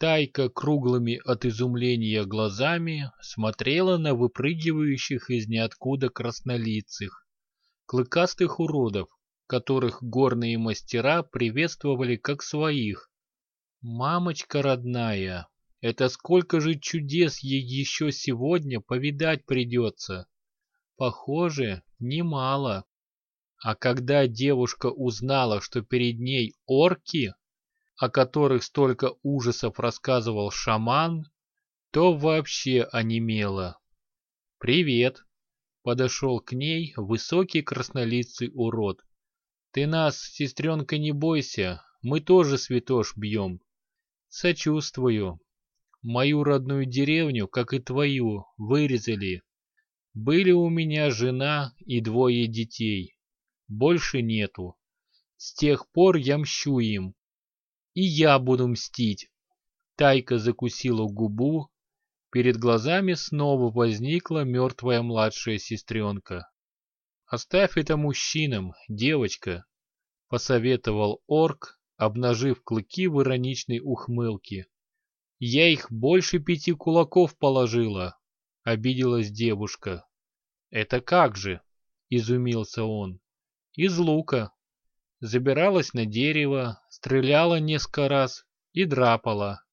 Тайка круглыми от изумления глазами смотрела на выпрыгивающих из ниоткуда краснолицых, клыкастых уродов, которых горные мастера приветствовали как своих. Мамочка родная, это сколько же чудес ей еще сегодня повидать придется. Похоже, немало. А когда девушка узнала, что перед ней орки, о которых столько ужасов рассказывал шаман, то вообще онемела. «Привет!» — подошел к ней высокий краснолицый урод. «Ты нас, сестренка, не бойся, мы тоже святош бьем. Сочувствую. Мою родную деревню, как и твою, вырезали. Были у меня жена и двое детей. Больше нету. С тех пор я мщу им, и я буду мстить. Тайка закусила губу. Перед глазами снова возникла мертвая младшая сестренка. «Оставь это мужчинам, девочка», — посоветовал орк, обнажив клыки в ироничной ухмылке. «Я их больше пяти кулаков положила», — обиделась девушка. «Это как же?» — изумился он. «Из лука», забиралась на дерево, стреляла несколько раз и драпала.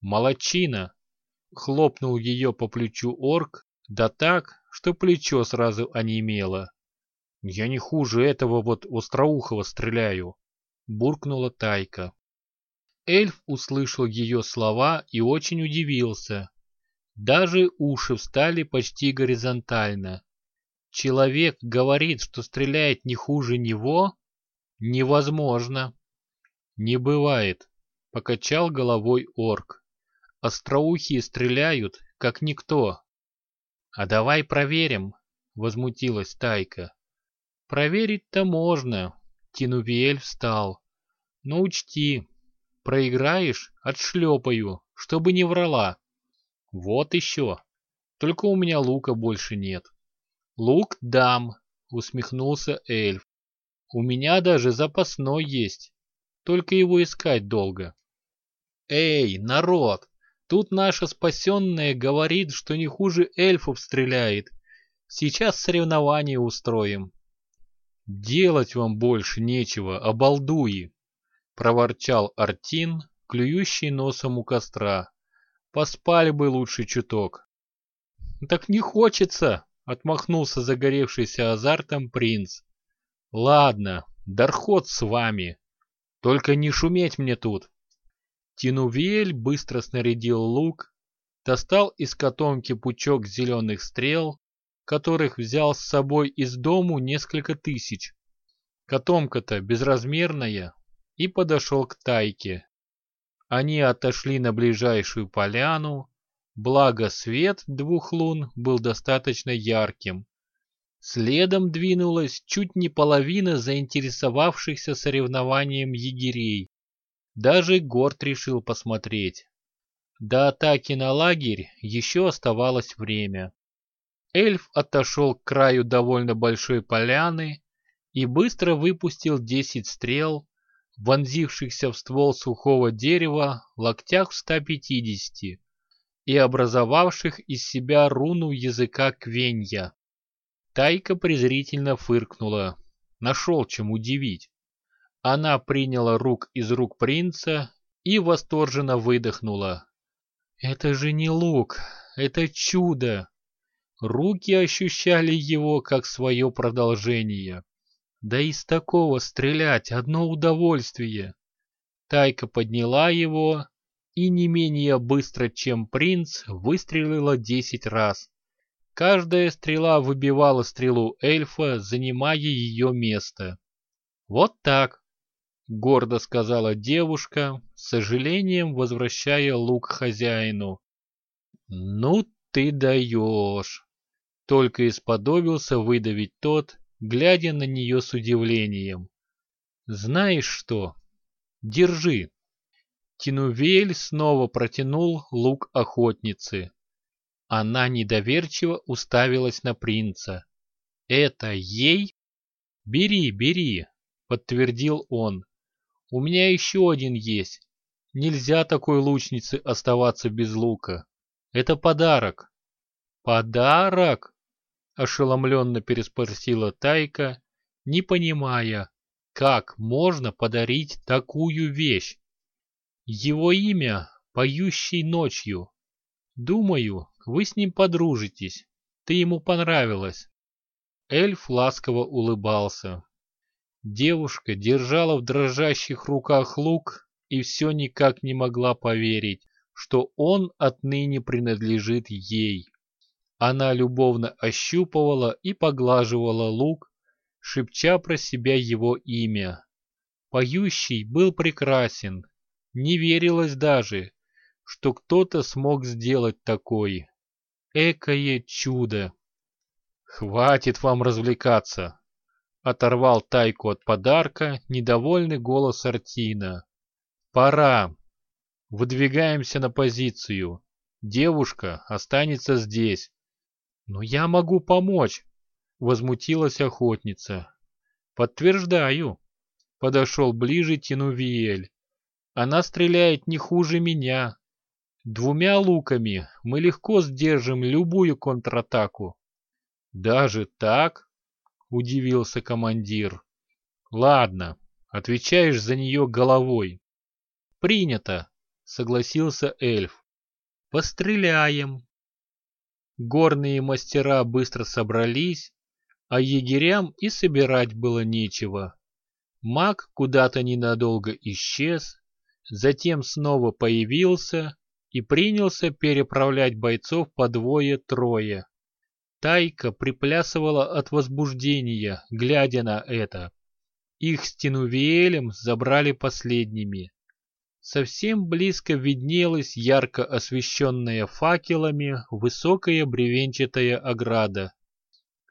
«Молодчина!» — хлопнул ее по плечу орк, да так, что плечо сразу онемело. «Я не хуже этого вот остроухого стреляю!» — буркнула Тайка. Эльф услышал ее слова и очень удивился. Даже уши встали почти горизонтально. Человек говорит, что стреляет не хуже него? Невозможно. Не бывает, покачал головой орк. Остроухие стреляют, как никто. А давай проверим, возмутилась Тайка. Проверить-то можно, Тинувиэль встал. Но учти, проиграешь, отшлепаю, чтобы не врала. Вот еще. Только у меня лука больше нет. Лук дам, усмехнулся эльф. У меня даже запасной есть, только его искать долго. Эй, народ, тут наша спасенная говорит, что не хуже эльфов стреляет. Сейчас соревнования устроим. Делать вам больше нечего, обалдуи, проворчал Артин, клюющий носом у костра. Поспали бы лучше чуток. Так не хочется, отмахнулся загоревшийся азартом принц. Ладно, Дархот с вами. Только не шуметь мне тут. Тинувель быстро снарядил лук, достал из котомки пучок зеленых стрел, которых взял с собой из дому несколько тысяч. Котомка-то безразмерная, и подошел к Тайке. Они отошли на ближайшую поляну, благо свет двух лун был достаточно ярким, Следом двинулась чуть не половина заинтересовавшихся соревнованием егерей. Даже Горд решил посмотреть. До атаки на лагерь еще оставалось время. Эльф отошел к краю довольно большой поляны и быстро выпустил десять стрел, вонзившихся в ствол сухого дерева локтях в 150 и образовавших из себя руну языка квенья. Тайка презрительно фыркнула. Нашел чем удивить. Она приняла рук из рук принца и восторженно выдохнула. «Это же не лук, это чудо!» Руки ощущали его как свое продолжение. Да из такого стрелять одно удовольствие. Тайка подняла его и не менее быстро, чем принц, выстрелила десять раз. Каждая стрела выбивала стрелу эльфа, занимая ее место. «Вот так», — гордо сказала девушка, с сожалением возвращая лук хозяину. «Ну ты даешь!» — только исподобился выдавить тот, глядя на нее с удивлением. «Знаешь что? Держи!» Тинувель снова протянул лук охотницы. Она недоверчиво уставилась на принца. «Это ей?» «Бери, бери», — подтвердил он. «У меня еще один есть. Нельзя такой лучнице оставаться без лука. Это подарок. Подарок? Ошеломленно переспросила Тайка, не понимая, как можно подарить такую вещь. Его имя «Поющий ночью». Думаю, вы с ним подружитесь. Ты ему понравилась. Эльф ласково улыбался. Девушка держала в дрожащих руках лук и все никак не могла поверить, что он отныне принадлежит ей. Она любовно ощупывала и поглаживала лук, шепча про себя его имя. Поющий был прекрасен, не верилось даже, что кто-то смог сделать такое. Экое чудо! «Хватит вам развлекаться!» Оторвал тайку от подарка недовольный голос Артина. «Пора! Выдвигаемся на позицию. Девушка останется здесь». «Но я могу помочь!» Возмутилась охотница. «Подтверждаю!» Подошел ближе Тинувиэль. «Она стреляет не хуже меня. Двумя луками мы легко сдержим любую контратаку. «Даже так?» — удивился командир. «Ладно, отвечаешь за нее головой». «Принято», — согласился эльф. «Постреляем». Горные мастера быстро собрались, а егерям и собирать было нечего. Маг куда-то ненадолго исчез, затем снова появился и принялся переправлять бойцов по двое-трое. Тайка приплясывала от возбуждения, глядя на это. Их с Тинувиэлем забрали последними. Совсем близко виднелась ярко освещенная факелами высокая бревенчатая ограда.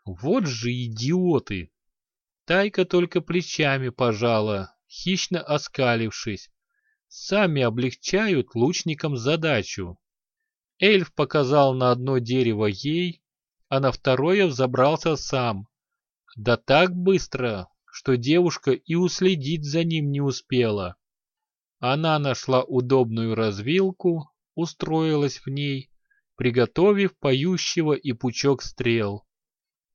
Вот же идиоты! Тайка только плечами пожала, хищно оскалившись. Сами облегчают лучникам задачу. Эльф показал на одно дерево ей, а на второе взобрался сам. Да так быстро, что девушка и уследить за ним не успела. Она нашла удобную развилку, устроилась в ней, приготовив поющего и пучок стрел.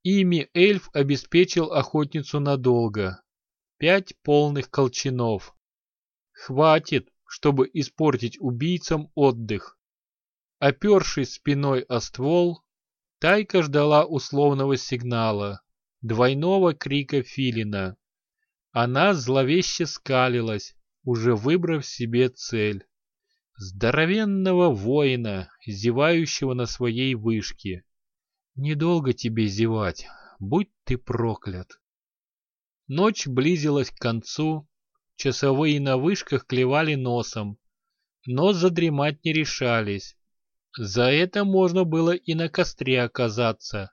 Ими эльф обеспечил охотницу надолго. Пять полных колчанов. Хватит, чтобы испортить убийцам отдых. Опершись спиной о ствол, Тайка ждала условного сигнала, двойного крика филина. Она зловеще скалилась, уже выбрав себе цель. Здоровенного воина, зевающего на своей вышке. Недолго тебе зевать, будь ты проклят. Ночь близилась к концу, часовые на вышках клевали носом, но задремать не решались. За это можно было и на костре оказаться.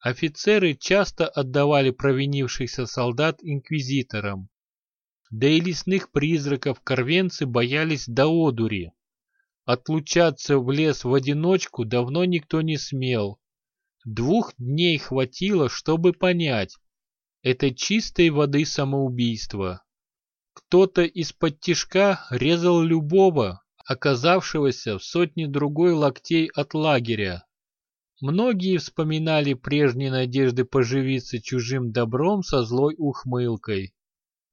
Офицеры часто отдавали провинившихся солдат инквизиторам. Да и лесных призраков корвенцы боялись до одури. Отлучаться в лес в одиночку давно никто не смел. Двух дней хватило, чтобы понять. Это чистой воды самоубийство. Кто-то из-под тишка резал любого, оказавшегося в сотне другой локтей от лагеря. Многие вспоминали прежние надежды поживиться чужим добром со злой ухмылкой.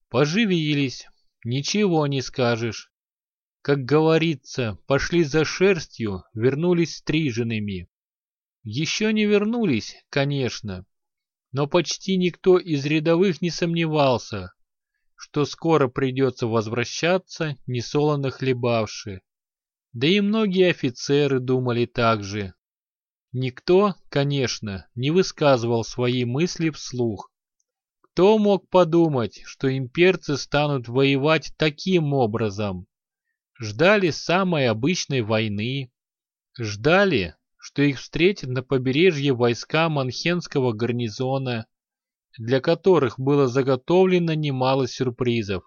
Поживились, ничего не скажешь. Как говорится, пошли за шерстью, вернулись стриженными. Еще не вернулись, конечно, но почти никто из рядовых не сомневался, что скоро придется возвращаться, несолоно хлебавши. Да и многие офицеры думали так же. Никто, конечно, не высказывал свои мысли вслух. Кто мог подумать, что имперцы станут воевать таким образом? Ждали самой обычной войны. Ждали, что их встретят на побережье войска Манхенского гарнизона, для которых было заготовлено немало сюрпризов.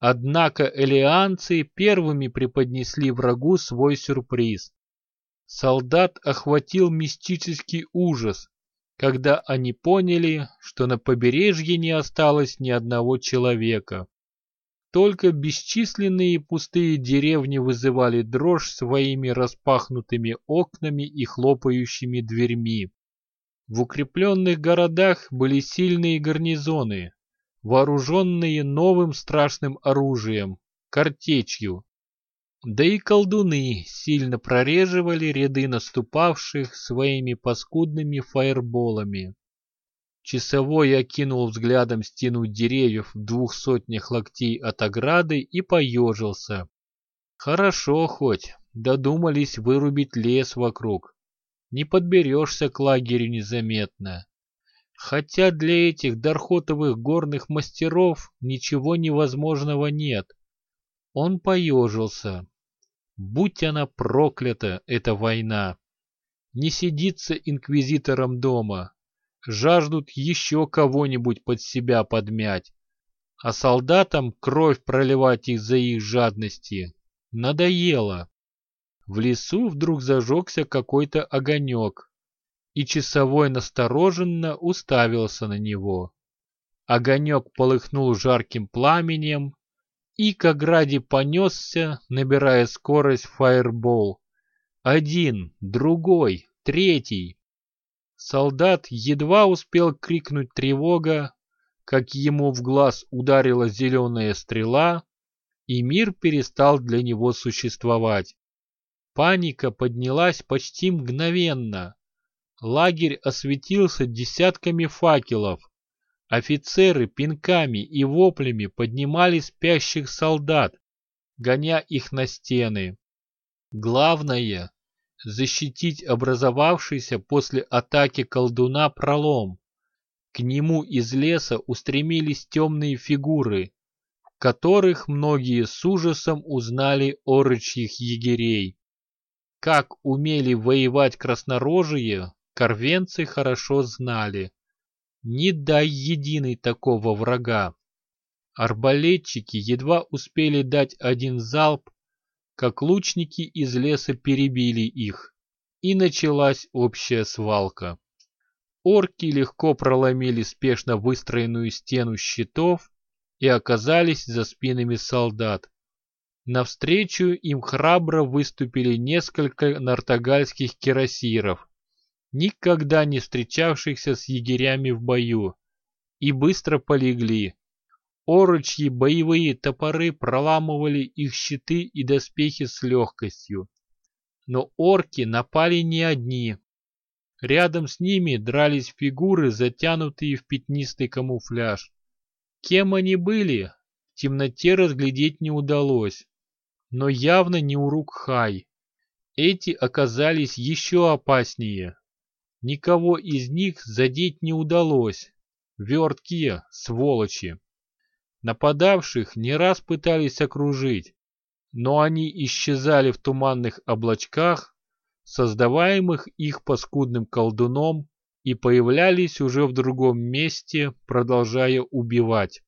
Однако элеанцы первыми преподнесли врагу свой сюрприз. Солдат охватил мистический ужас, когда они поняли, что на побережье не осталось ни одного человека. только бесчисленные пустые деревни вызывали дрожь своими распахнутыми окнами и хлопающими дверьми. В укрепленных городах были сильные гарнизоны, вооруженные новым страшным оружием – картечью. Да и колдуны сильно прореживали ряды наступавших своими паскудными фаерболами. Часовой окинул взглядом стену деревьев в двух сотнях локтей от ограды и поежился. Хорошо хоть, додумались вырубить лес вокруг. Не подберешься к лагерю незаметно. Хотя для этих дархотовых горных мастеров ничего невозможного нет. Он поежился. Будь она проклята, эта война. Не сидится инквизитором дома. Жаждут еще кого-нибудь под себя подмять. А солдатам кровь проливать из-за их жадности надоело. В лесу вдруг зажегся какой-то огонек, и часовой настороженно уставился на него. Огонек полыхнул жарким пламенем, и к ограде понесся, набирая скорость фаербол. Один, другой, третий. Солдат едва успел крикнуть тревога, как ему в глаз ударила зеленая стрела, и мир перестал для него существовать. Паника поднялась почти мгновенно. Лагерь осветился десятками факелов. Офицеры пинками и воплями поднимали спящих солдат, гоня их на стены. Главное — защитить образовавшийся после атаки колдуна пролом. К нему из леса устремились темные фигуры, в которых многие с ужасом узнали орочьих егерей. Как умели воевать краснорожие, корвенцы хорошо знали. Не дай единый такого врага. Арбалетчики едва успели дать один залп, как лучники из леса перебили их, и началась общая свалка. Орки легко проломили спешно выстроенную стену щитов и оказались за спинами солдат. Навстречу им храбро выступили несколько нартогальских кирасиров, никогда не встречавшихся с егерями в бою, и быстро полегли. Орочьи боевые топоры проламывали их щиты и доспехи с легкостью. Но орки напали не одни. Рядом с ними дрались фигуры, затянутые в пятнистый камуфляж. Кем они были, в темноте разглядеть не удалось но явно не Урукхай. Эти оказались еще опаснее. Никого из них задеть не удалось. Верткие, сволочи. Нападавших не раз пытались окружить, но они исчезали в туманных облачках, создаваемых их паскудным колдуном, и появлялись уже в другом месте, продолжая убивать.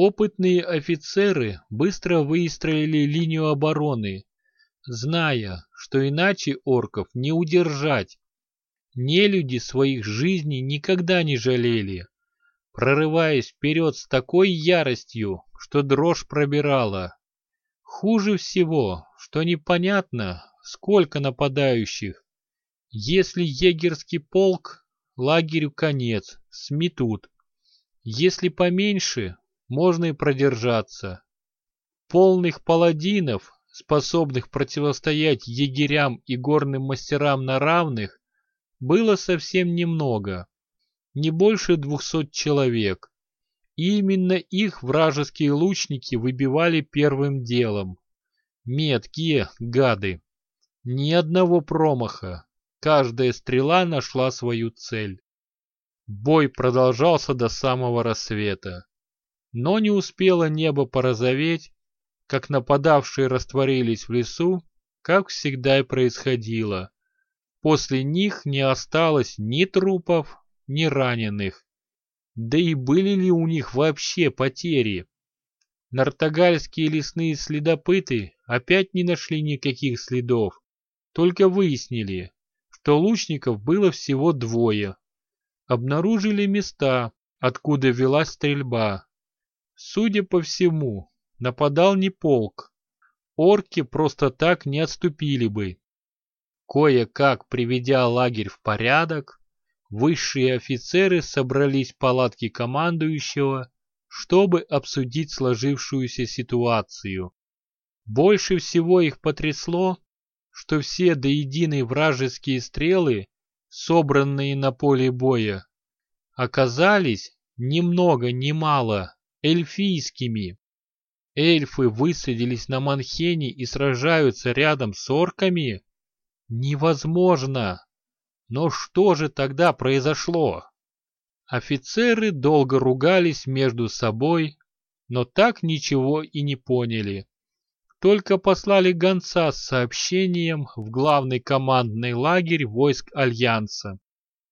Опытные офицеры быстро выстроили линию обороны, зная, что иначе орков не удержать. Нелюди своих жизней никогда не жалели, прорываясь вперед с такой яростью, что дрожь пробирала. Хуже всего, что непонятно, сколько нападающих. Если егерский полк, лагерю конец, сметут. Если поменьше, можно и продержаться. Полных паладинов, способных противостоять егерям и горным мастерам на равных, было совсем немного, не больше двухсот человек. И именно их вражеские лучники выбивали первым делом. Меткие гады. Ни одного промаха. Каждая стрела нашла свою цель. Бой продолжался до самого рассвета. Но не успело небо порозоветь, как нападавшие растворились в лесу, как всегда и происходило. После них не осталось ни трупов, ни раненых. Да и были ли у них вообще потери? Нартогальские лесные следопыты опять не нашли никаких следов, только выяснили, что лучников было всего двое. Обнаружили места, откуда велась стрельба, Судя по всему, нападал не полк. Орки просто так не отступили бы. Кое-как приведя лагерь в порядок, высшие офицеры собрались в палатке командующего, чтобы обсудить сложившуюся ситуацию. Больше всего их потрясло, что все до единой вражеские стрелы, собранные на поле боя, оказались ни много ни мало эльфийскими. Эльфы высадились на Манхене и сражаются рядом с орками? Невозможно! Но что же тогда произошло? Офицеры долго ругались между собой, но так ничего и не поняли. Только послали гонца с сообщением в главный командный лагерь войск Альянса.